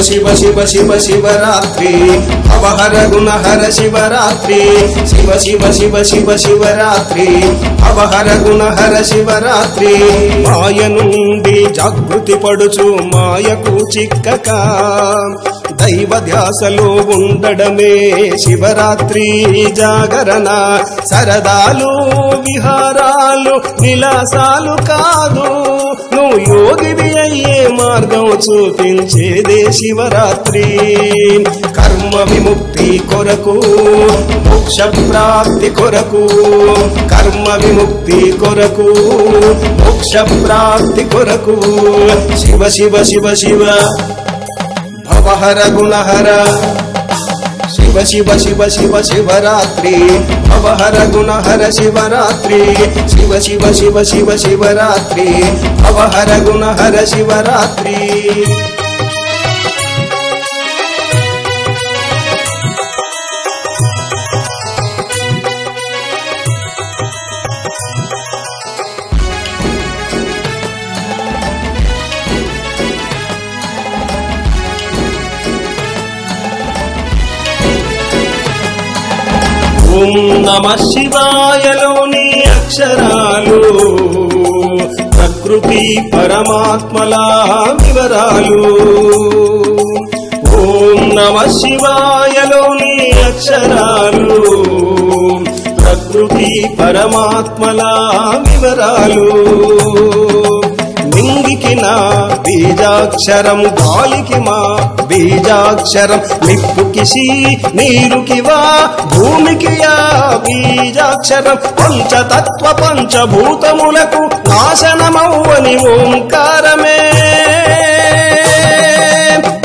శివ శివ శివ శివ శివరాత్రి. అవహర గుణహర శివరాత్రి. శివ శివ శివ శివ శివరాత్రి. అవహర గుణహర శివరాత్రి. మాయ నుండి జాగృతి పడుచు మాయకు చిక్కక. దైవ ధ్యాసలో ఉండడమే శివరాత్రి జాగరణ. సరదాలు విహారాలు విలాసాలు కాదు. మార్గం యోగివి అయ్యే మార్గం చూపించేదే శివరాత్రి. కర్మ విముక్తి కొరకు మోక్ష ప్రాప్తి కొరకు కర్మ విముక్తి కొరకు మోక్ష ప్రాప్తి కొరకు. శివ శివ శివ శివ. భవహర గుణహర శివ శివ శివ శివ శివరాత్రి. అవహర గుణహర శివరాత్రి. శివ శివ శివ శివ శివరాత్రి. అవహర గుణహర శివరాత్రి. ఓం నమ శివాయలోని అక్షరాలు ప్రకృతి పరమాత్మల వివరాలు. ఓం నమ శివాయలోని అక్షరాలు ప్రకృతి పరమాత్మల వివరాలు. నింగికి నా బీజాక్షరం గాలికి మా బీజాక్షరం నిప్పుకిసి నీరుకి వా భూమికి యా బీజాక్షరం పంచతత్వ పంచభూతములకు నాశనమవ్వని ఓంకారమే.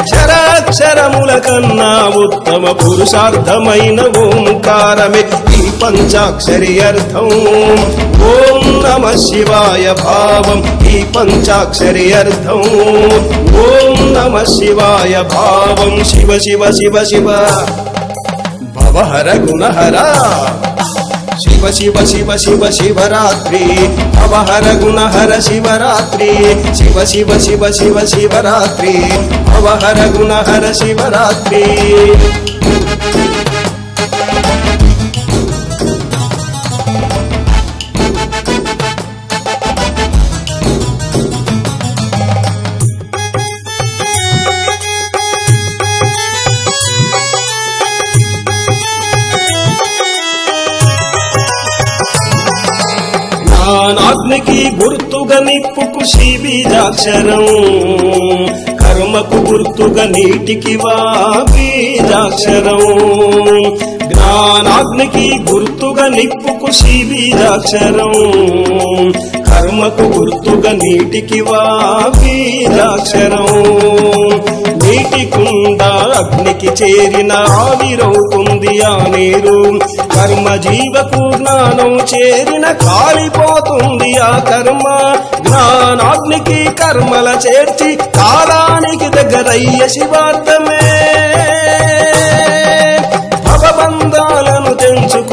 క్షరాక్షరముల కన్నా ఉత్తమ పురుషార్థమైన ఓంకారమే. ఈ పంచాక్షరి అర్థం ఓం नमः शिवाय भावम् हि ॐ नमः शिवाय भावम् शिव शिव शिव शिव। भवहर भव शिव शिव शिव शिव शिवरात्रि। भवहर गुणहर शिवरात्रि। शिव शिव शिव शिव शिवरात्रि। भवहर गुणहर शिवरात्रि। గుర్తుగా నిప్పుకు బీజాక్షరం కర్మకు గుర్తుగా నీటికి వా బీజాక్షరం జ్ఞానాగ్నికి గుర్తుగా నిప్పుకు శిబిజాక్షరం కర్మకు గుర్తుగా నీటికి వాక్షరం నీటి కుండ అగ్నికి చేరిన ఆవిరవుతుంది ఆ నీరు. కర్మ జీవకు జ్ఞానం చేరిన కాలిపోతుంది ఆ కర్మ. జ్ఞానాగ్నికి కర్మల చేర్చి కాలానికి దగ్గరయ్య శివార్థమే.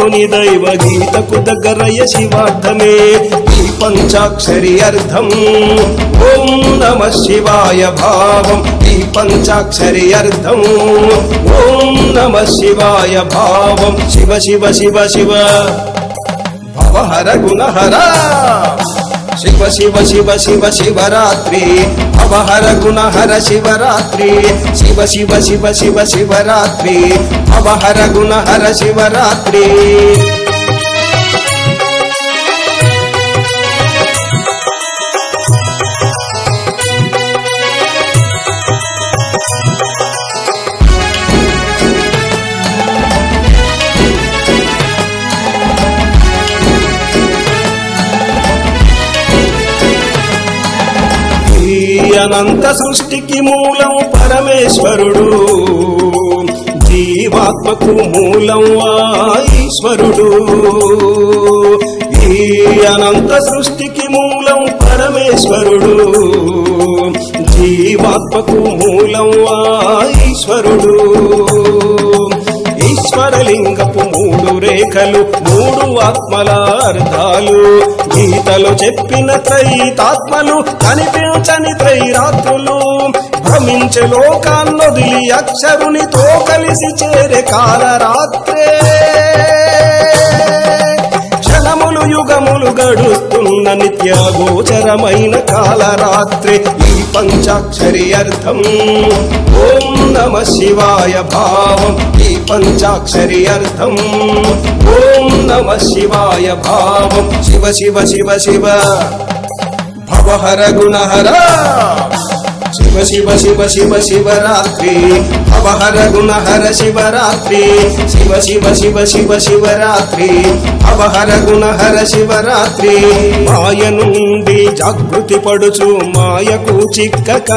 తెంచుకొని దైవ గీతకు దగ్గరయ్య శివార్థమే. ఈ పంచాక్షరి అర్థం. ఓం నమ శివాయ భావం. ఈ పంచాక్షరి అర్థం. ఓం నమ శివాయ భావం. శివ శివ శివ శివ. భవహర గుణహరా శివ శివ శివ శివ శివరాత్రి. అవహర గుణహర శివరాత్రి. శివ శివ శివ శివ శివరాత్రి. అవహర గుణహర శివరాత్రి. అనంత సృష్టికి మూలం పరమేశ్వరుడు. జీవాత్మకు మూలం ఈశ్వరుడు. ఈ అనంత సృష్టికి మూలం పరమేశ్వరుడు. జీవాత్మకు మూలం ఈశ్వరుడు. ఈశ్వరలింగపు మూడు రేఖలు మూడు ఆత్మల అర్థాలు గీతలు చెప్పిన త్రైతాత్మలు కనిపించని త్రైరాత్రులు. భ్రమించే లోకాన్నొదిలి అక్షరునితో కలిసి చేరే కాలరాత్రే. యుగములు గడుస్తున్న నిత్యాగోచరమైన కాలరాత్రి ఈ పంచాక్షరి అర్థం. ఓం నమ శివాయ భావం ఈ పంచాక్షరి అర్థం. ఓం నమ శివాయ భావం శివ శివ శివ శివ. భవహర గుణహర శివ శివ శివ శివ శివరాత్రి. అవహర గుణహర శివరాత్రి. శివ శివ శివ శివ శివరాత్రి. అవహర గుణహర శివరాత్రి. మాయ నుండి జాగృతి పడుచు మాయకు చిక్కక.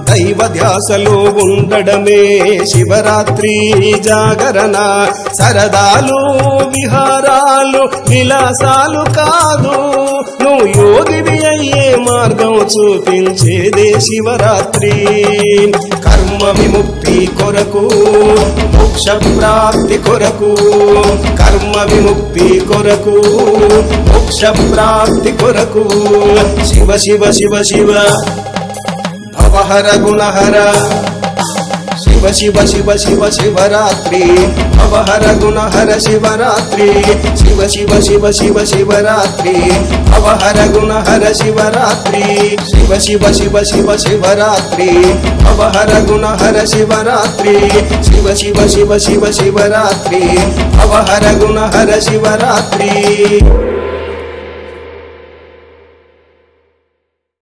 దైవ ధ్యాసలో ఉండడమే శివరాత్రి జాగరణ. సరదాలు విహారాలు విలాసాలు కాదు. నువ్వు యోగివి అయ్యే మార్గం చూపించేదే శివరాత్రి. కర్మ విముక్తి కొరకు మోక్ష ప్రాప్తి కొరకు కర్మ విముక్తి కొరకు మోక్ష ప్రాప్తి కొరకు. శివ శివ శివ శివ. భవహర గుణహర శివ శివ శివ శివ శివరాత్రి అవహర గుణహర శివరాత్రి శివ శివ శివ శివ శివరాత్రి అవహర గుణహర శివరాత్రి శివ శివ శివ శివ శివరాత్రి అవహర గుణహర శివరాత్రి శివ శివ శివ శివ శివరాత్రి అవహర గుణహర శివరాత్రి